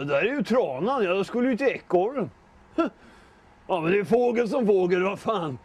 Det där är ju tranan, jag skulle ju till ekorren. Ja men det är fågel som fågel, vad fan.